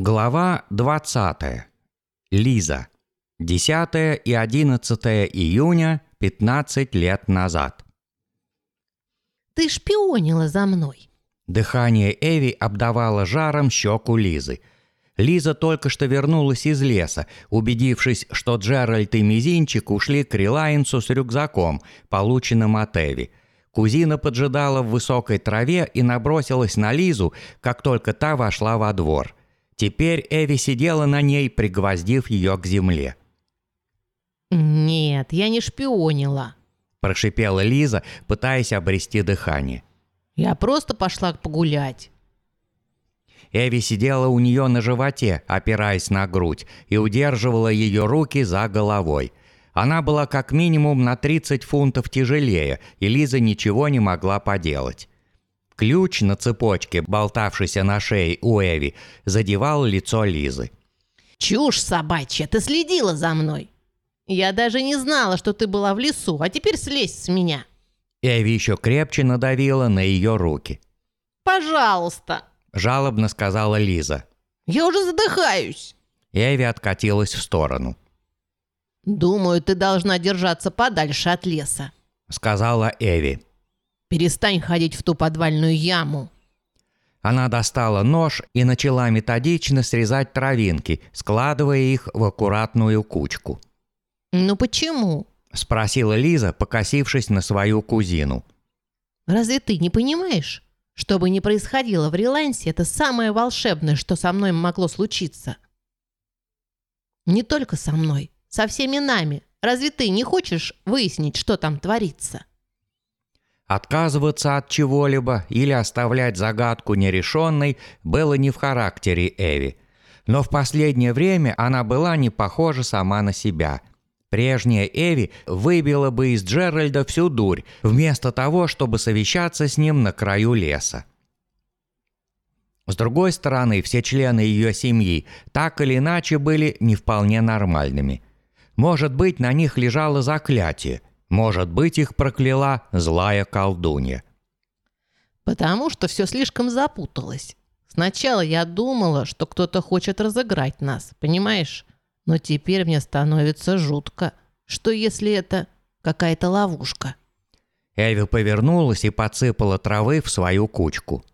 Глава 20. Лиза. 10 и 11 июня 15 лет назад. Ты шпионила за мной. Дыхание Эви обдавало жаром щеку Лизы. Лиза только что вернулась из леса, убедившись, что Джеральд и Мизинчик ушли к Релайнсу с рюкзаком, полученным от Эви. Кузина поджидала в высокой траве и набросилась на Лизу, как только та вошла во двор – Теперь Эви сидела на ней, пригвоздив ее к земле. «Нет, я не шпионила», – прошипела Лиза, пытаясь обрести дыхание. «Я просто пошла погулять». Эви сидела у нее на животе, опираясь на грудь, и удерживала ее руки за головой. Она была как минимум на 30 фунтов тяжелее, и Лиза ничего не могла поделать. Ключ на цепочке, болтавшийся на шее у Эви, задевал лицо Лизы. «Чушь собачья, ты следила за мной. Я даже не знала, что ты была в лесу, а теперь слезь с меня». Эви еще крепче надавила на ее руки. «Пожалуйста», – жалобно сказала Лиза. «Я уже задыхаюсь». Эви откатилась в сторону. «Думаю, ты должна держаться подальше от леса», – сказала Эви. Перестань ходить в ту подвальную яму. Она достала нож и начала методично срезать травинки, складывая их в аккуратную кучку. «Ну почему?» – спросила Лиза, покосившись на свою кузину. «Разве ты не понимаешь? Что бы ни происходило в Релансе, это самое волшебное, что со мной могло случиться. Не только со мной, со всеми нами. Разве ты не хочешь выяснить, что там творится?» Отказываться от чего-либо или оставлять загадку нерешенной было не в характере Эви. Но в последнее время она была не похожа сама на себя. Прежняя Эви выбила бы из Джеральда всю дурь, вместо того, чтобы совещаться с ним на краю леса. С другой стороны, все члены ее семьи так или иначе были не вполне нормальными. Может быть, на них лежало заклятие – может быть, их прокляла злая колдунья. Потому что все слишком запуталось. Сначала я думала, что кто-то хочет разыграть нас, понимаешь? Но теперь мне становится жутко. Что если это какая-то ловушка? Эви повернулась и подсыпала травы в свою кучку.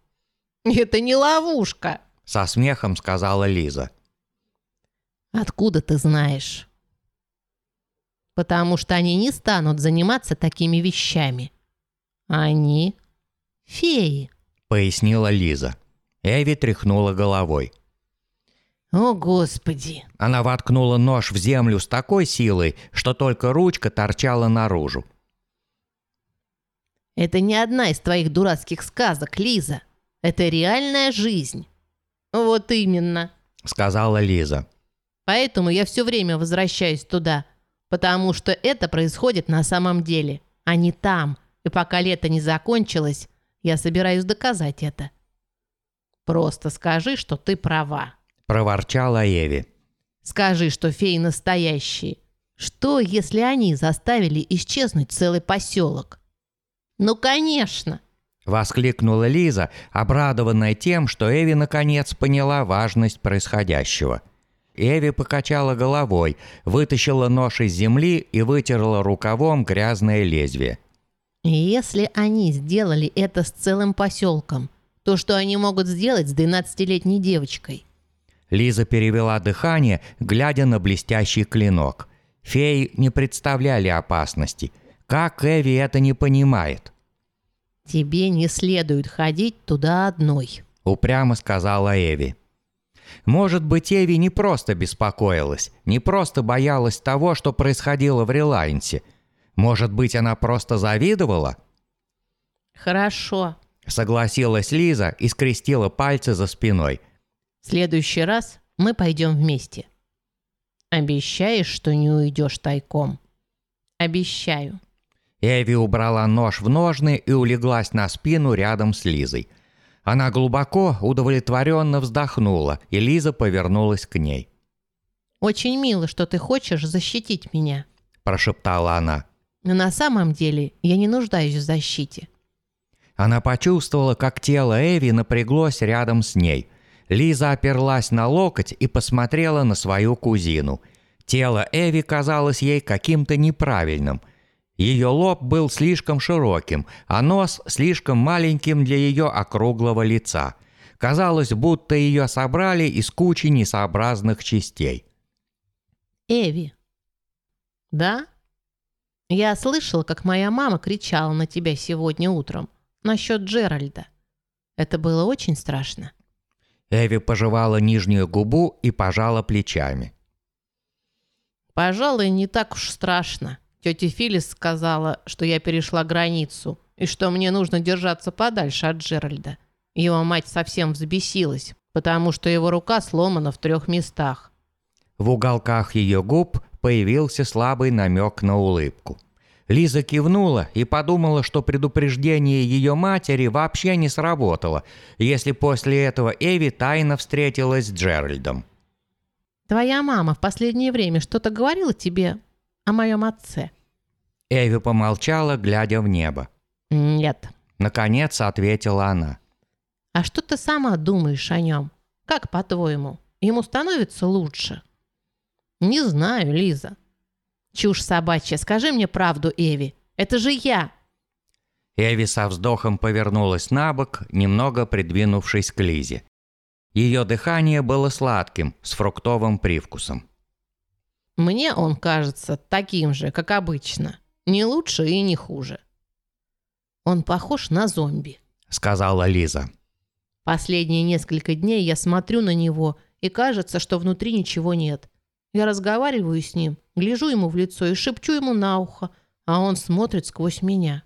«Это не ловушка!» – со смехом сказала Лиза. «Откуда ты знаешь?» Потому что они не станут заниматься такими вещами. Они феи», — пояснила Лиза. Эви тряхнула головой. «О, Господи!» Она воткнула нож в землю с такой силой, что только ручка торчала наружу. «Это не одна из твоих дурацких сказок, Лиза. Это реальная жизнь». «Вот именно», — сказала Лиза. «Поэтому я все время возвращаюсь туда, Потому что это происходит на самом деле, а не там. И пока лето не закончилось, я собираюсь доказать это. Просто скажи, что ты права. Проворчала Эви. Скажи, что феи настоящие. Что, если они заставили исчезнуть целый поселок? Ну, конечно. Воскликнула Лиза, обрадованная тем, что Эви наконец поняла важность происходящего – Эви покачала головой, вытащила нож из земли и вытерла рукавом грязное лезвие. «Если они сделали это с целым поселком, то что они могут сделать с 12-летней девочкой?» Лиза перевела дыхание, глядя на блестящий клинок. Феи не представляли опасности. Как Эви это не понимает? «Тебе не следует ходить туда одной», — упрямо сказала Эви. Может быть, Эви не просто беспокоилась, не просто боялась того, что происходило в Релайнсе. Может быть, она просто завидовала? «Хорошо», — согласилась Лиза и скрестила пальцы за спиной. «В следующий раз мы пойдем вместе. Обещаешь, что не уйдешь тайком?» «Обещаю». Эви убрала нож в ножны и улеглась на спину рядом с Лизой — она глубоко, удовлетворенно вздохнула, и Лиза повернулась к ней. «Очень мило, что ты хочешь защитить меня», – прошептала она. «Но на самом деле я не нуждаюсь в защите». Она почувствовала, как тело Эви напряглось рядом с ней. Лиза оперлась на локоть и посмотрела на свою кузину. Тело Эви казалось ей каким-то неправильным. Ее лоб был слишком широким, а нос слишком маленьким для ее округлого лица. Казалось, будто ее собрали из кучи несообразных частей. Эви. Да? Я слышала, как моя мама кричала на тебя сегодня утром насчет Джеральда. Это было очень страшно. Эви пожевала нижнюю губу и пожала плечами. Пожалуй, не так уж страшно. Тетя Филлис сказала, что я перешла границу и что мне нужно держаться подальше от Джеральда. Его мать совсем взбесилась, потому что его рука сломана в трех местах. В уголках ее губ появился слабый намек на улыбку. Лиза кивнула и подумала, что предупреждение ее матери вообще не сработало, если после этого Эви тайно встретилась с Джеральдом. «Твоя мама в последнее время что-то говорила тебе о моем отце?» Эви помолчала, глядя в небо. «Нет». Наконец ответила она. «А что ты сама думаешь о нем? Как по-твоему, ему становится лучше?» «Не знаю, Лиза. «Чушь собачья, скажи мне правду, Эви. Это же я!» Эви со вздохом повернулась на бок, немного придвинувшись к Лизе. Ее дыхание было сладким, с фруктовым привкусом. «Мне он кажется таким же, как обычно. Не лучше и не хуже. Он похож на зомби», — сказала Лиза. «Последние несколько дней я смотрю на него, и кажется, что внутри ничего нет. Я разговариваю с ним, гляжу ему в лицо и шепчу ему на ухо, а он смотрит сквозь меня.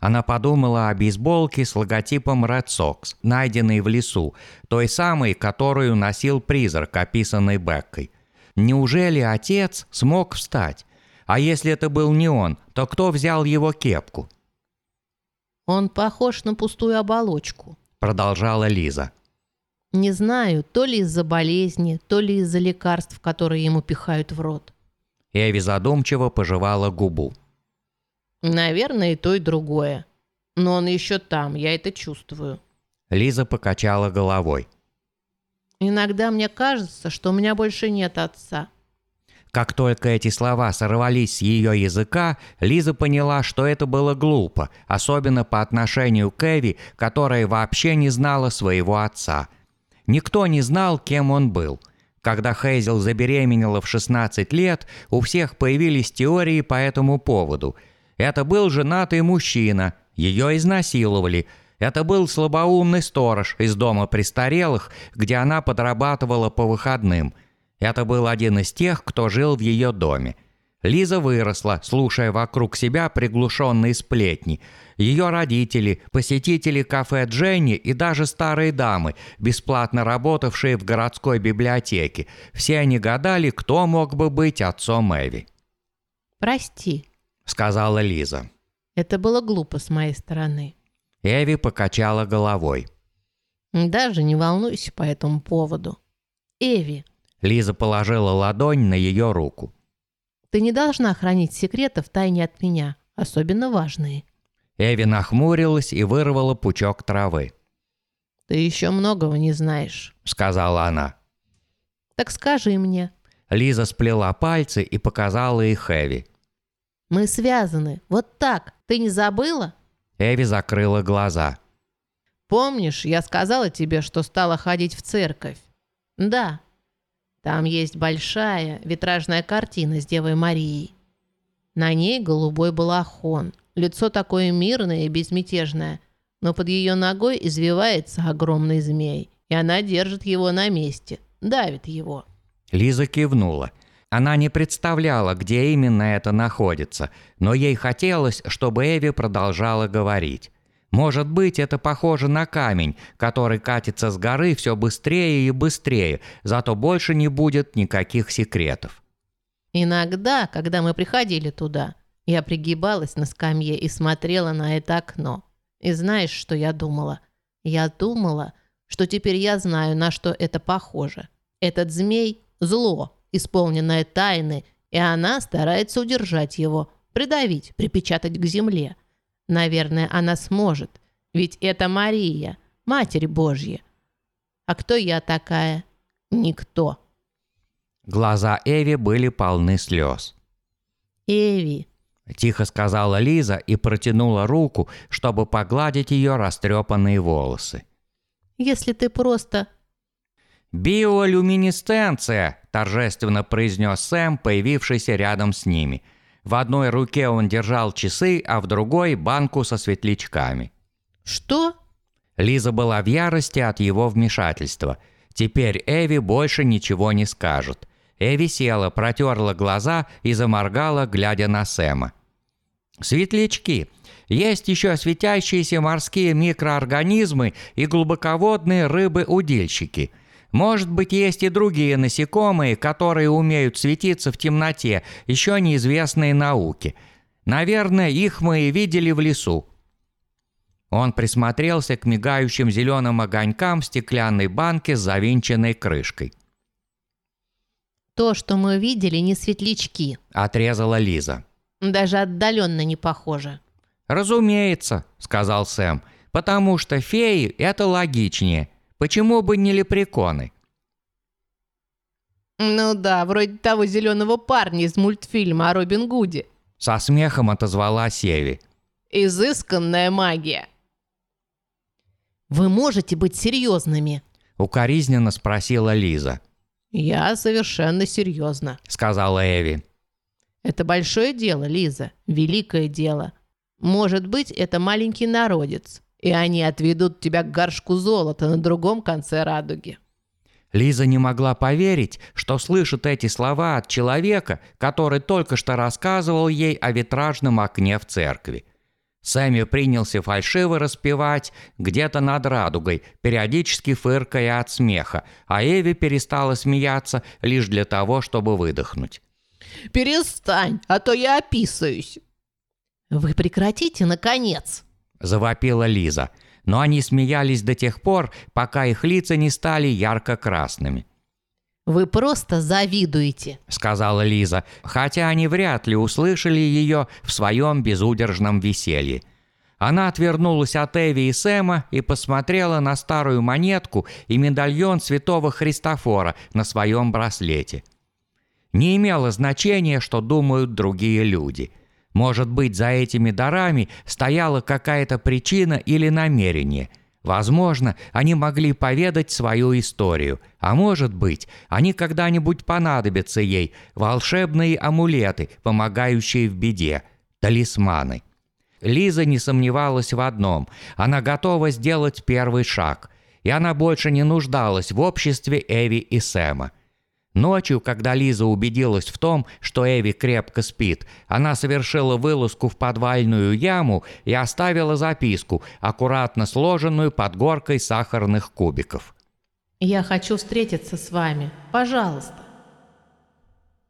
Она подумала о бейсболке с логотипом Red Sox, найденной в лесу, той самой, которую носил призрак, описанный Беккой. Неужели отец смог встать? А если это был не он, то кто взял его кепку? «Он похож на пустую оболочку», — продолжала Лиза. Не знаю, то ли из-за болезни, то ли из-за лекарств, которые ему пихают в рот. Эви задумчиво пожевала губу. Наверное, и то, и другое. Но он еще там, я это чувствую. Лиза покачала головой. Иногда мне кажется, что у меня больше нет отца. Как только эти слова сорвались с ее языка, Лиза поняла, что это было глупо, особенно по отношению к Эви, которая вообще не знала своего отца – Никто не знал, кем он был. Когда Хейзел забеременела в 16 лет, у всех появились теории по этому поводу. Это был женатый мужчина, ее изнасиловали. Это был слабоумный сторож из дома престарелых, где она подрабатывала по выходным. Это был один из тех, кто жил в ее доме. Лиза выросла, слушая вокруг себя приглушенные сплетни. Ее родители, посетители кафе Дженни и даже старые дамы, бесплатно работавшие в городской библиотеке, все они гадали, кто мог бы быть отцом Эви. «Прости», — сказала Лиза. «Это было глупо с моей стороны». Эви покачала головой. «Даже не волнуйся по этому поводу. Эви». Лиза положила ладонь на ее руку. Ты не должна хранить секреты в тайне от меня, особенно важные». Эви нахмурилась и вырвала пучок травы. «Ты еще многого не знаешь», — сказала она. «Так скажи мне». Лиза сплела пальцы и показала их Эви. «Мы связаны. Вот так. Ты не забыла?» Эви закрыла глаза. «Помнишь, я сказала тебе, что стала ходить в церковь?» «Да, там есть большая витражная картина с Девой Марией. На ней голубой балахон, лицо такое мирное и безмятежное, но под ее ногой извивается огромный змей, и она держит его на месте, давит его. Лиза кивнула. Она не представляла, где именно это находится, но ей хотелось, чтобы Эви продолжала говорить. Может быть, это похоже на камень, который катится с горы все быстрее и быстрее, зато больше не будет никаких секретов. Иногда, когда мы приходили туда, я пригибалась на скамье и смотрела на это окно. И знаешь, что я думала? Я думала, что теперь я знаю, на что это похоже. Этот змей – зло, исполненное тайны, и она старается удержать его, придавить, припечатать к земле – Наверное, она сможет, ведь это Мария, Матерь Божья. А кто я такая? Никто. Глаза Эви были полны слез. Эви, Тихо сказала Лиза и протянула руку, чтобы погладить ее растрепанные волосы. если ты просто... «Биолюминесценция!» – торжественно произнес Сэм, появившийся рядом с ними. В одной руке он держал часы, а в другой – банку со светлячками. Что? Лиза была в ярости от его вмешательства. Теперь Эви больше ничего не скажет. Эви села, протерла глаза и заморгала, глядя на Сэма. Светлячки. Есть еще светящиеся морские микроорганизмы и глубоководные рыбы-удильщики. Может быть, есть и другие насекомые, которые умеют светиться в темноте, еще неизвестные науке. Наверное, их мы и видели в лесу. Он присмотрелся к мигающим зеленым огонькам в стеклянной банке с завинченной крышкой. То, что мы видели, не светлячки. Отрезала Лиза. Даже отдаленно не похоже. «Разумеется», — сказал Сэм, — «потому что феи — это логичнее. Почему бы не лепреконы?» Ну да, вроде того зеленого парня из мультфильма о Робин Гуде. Со смехом отозвала Севи. Изысканная магия. Вы можете быть серьезными? Укоризненно спросила Лиза. Я совершенно серьезно. Сказала Эви. Это большое дело, Лиза. Великое дело. Может быть, это маленький народец. И они отведут тебя к горшку золота на другом конце радуги. Лиза не могла поверить, что слышит эти слова от человека, который только что рассказывал ей о витражном окне в церкви. Сэмми принялся фальшиво распевать где-то над радугой, периодически фыркая от смеха, а Эви перестала смеяться лишь для того, чтобы выдохнуть. Перестань, а то я описываюсь. Вы прекратите, наконец. Завопила Лиза, но они смеялись до тех пор, пока их лица не стали ярко-красными. Вы просто завидуете. сказала Лиза, хотя они вряд ли услышали ее в своем безудержном веселье. Она отвернулась от Эви и Сэма и посмотрела на старую монетку и медальон святого Христофора на своем браслете. Не имело значения, что думают другие люди. Может быть, за этими дарами стояла какая-то причина или намерение – Возможно, они могли поведать свою историю, а может быть, они когда-нибудь понадобятся ей, волшебные амулеты, помогающие в беде, талисманы. Лиза не сомневалась в одном – она готова сделать первый шаг, и она больше не нуждалась в обществе Эви и Сэма – Ночью, когда Лиза убедилась в том, что Эви крепко спит, она совершила вылазку в подвальную яму и оставила записку, аккуратно сложенную под горкой сахарных кубиков. Я хочу встретиться с вами. Пожалуйста.